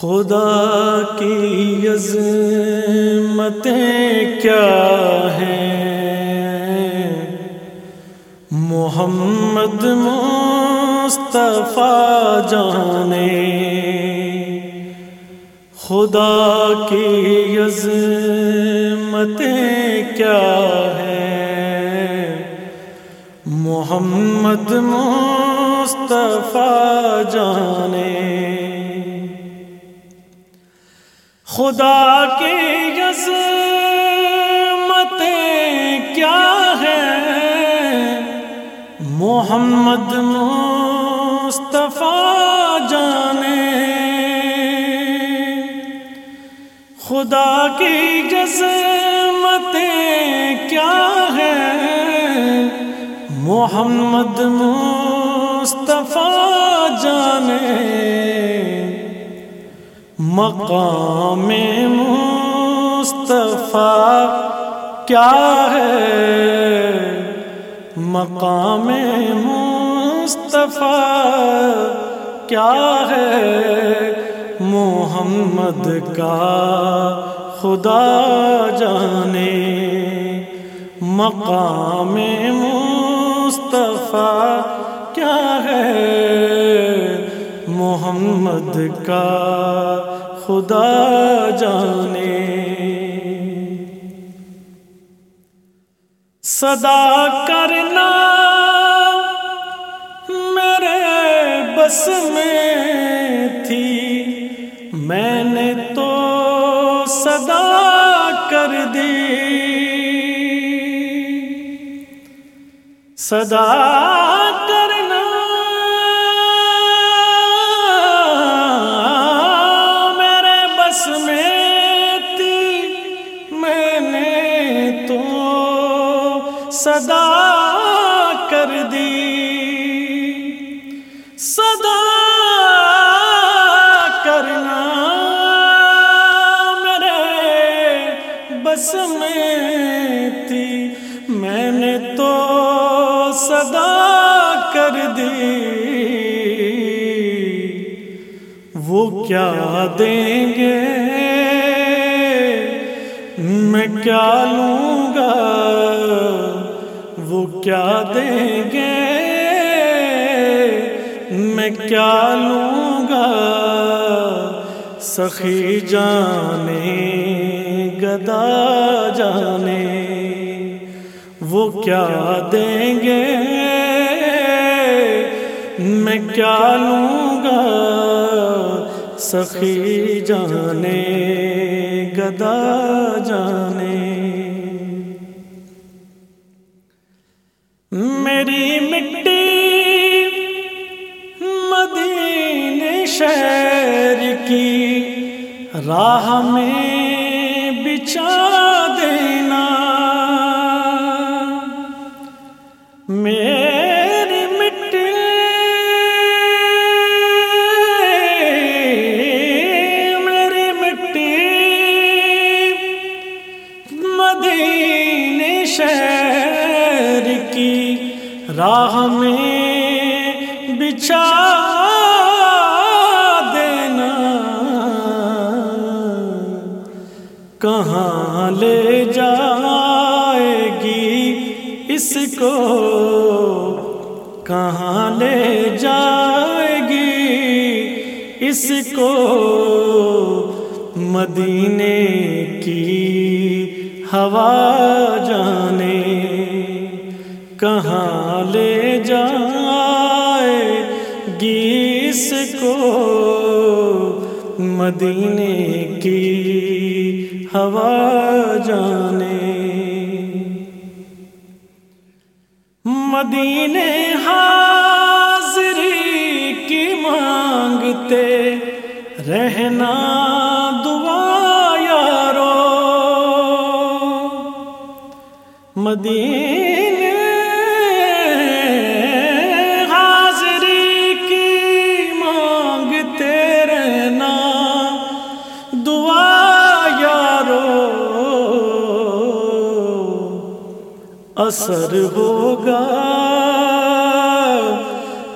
خدا کی عظمتیں کیا ہیں؟ محمد مصطفیٰ جانے۔ خدا کی عظمتیں کیا ہیں؟ محمد مصطفیٰ جانے۔ خدا کی عظمتیں کیا ہے؟ محمد مصطفیٰ جانے۔ خدا کی عظمتیں کیا ہے؟ محمد مصطفیٰ جانے۔ مقام مصطفیٰ کیا ہے؟ مقام مصطفیٰ کیا ہے؟ محمد کا خدا جانے، مقام مصطفیٰ کیا ہے؟ محمد کا خدا جانے۔ صدا کرنا میرے بس میں تھی۔ میں نے تو صدا کر دی۔ صدا صدا کر دی۔ صدا کرنا میرے بس میں تھی۔ میں نے تو صدا کر دی۔ وہ کیا دیں گے؟ میں کیا لوں گا؟ وہ کیا دیں گے؟ میں کیا لوں گا؟ سخی جانے، گدا جانے، وہ کیا دیں گے؟ میں کیا لوں گا؟ سخی جانے، گدا جانے۔ میری مٹی مدین شہر کی راہ میں بچا دینا۔ میرے راہ میں بچھا دینا۔ کہاں لے جائے گی اس کو؟ کہاں لے جائے گی اس کو؟ مدینے کی ہوا کہاں لے جائے گی اس کو مدینے کی ہوا جانے۔ مدینے حاضری کی مانگتے رہنا دعا یارو۔ مدینے اثر ہوگا،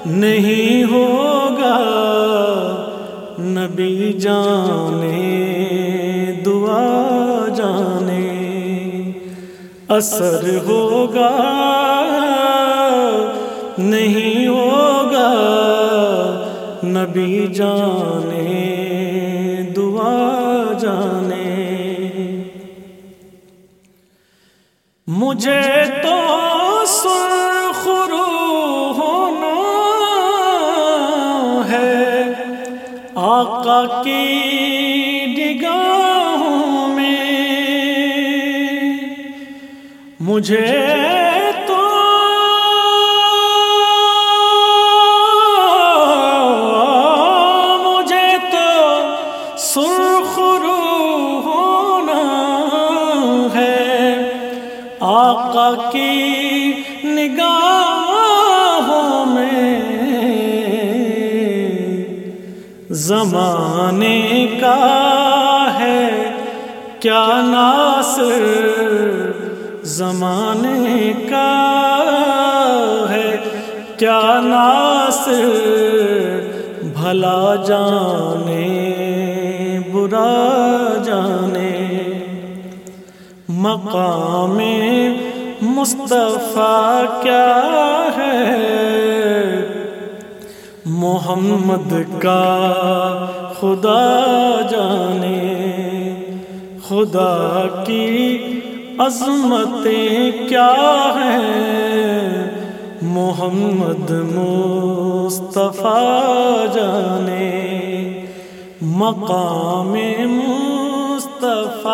نہیں ہوگا۔ نبی جانے، دعا جانے۔ اثر ہوگا، نہیں ہوگا۔ نبی جانے، دعا جانے۔ مجھے تو سرخرو ہونا ہے۔ آقا کی نگاہوں میں مجھے نگاہوں میں زمانے کا ہے کیا ناصر؟ زمانے کا ہے کیا ناصر؟ بھلا جانے، برا جانے، مقام مصطفیٰ کیا ہے؟ محمد کا خدا جانے، خدا کی عظمتیں کیا ہیں؟ محمد مصطفیٰ جانے، مقام مصطفیٰ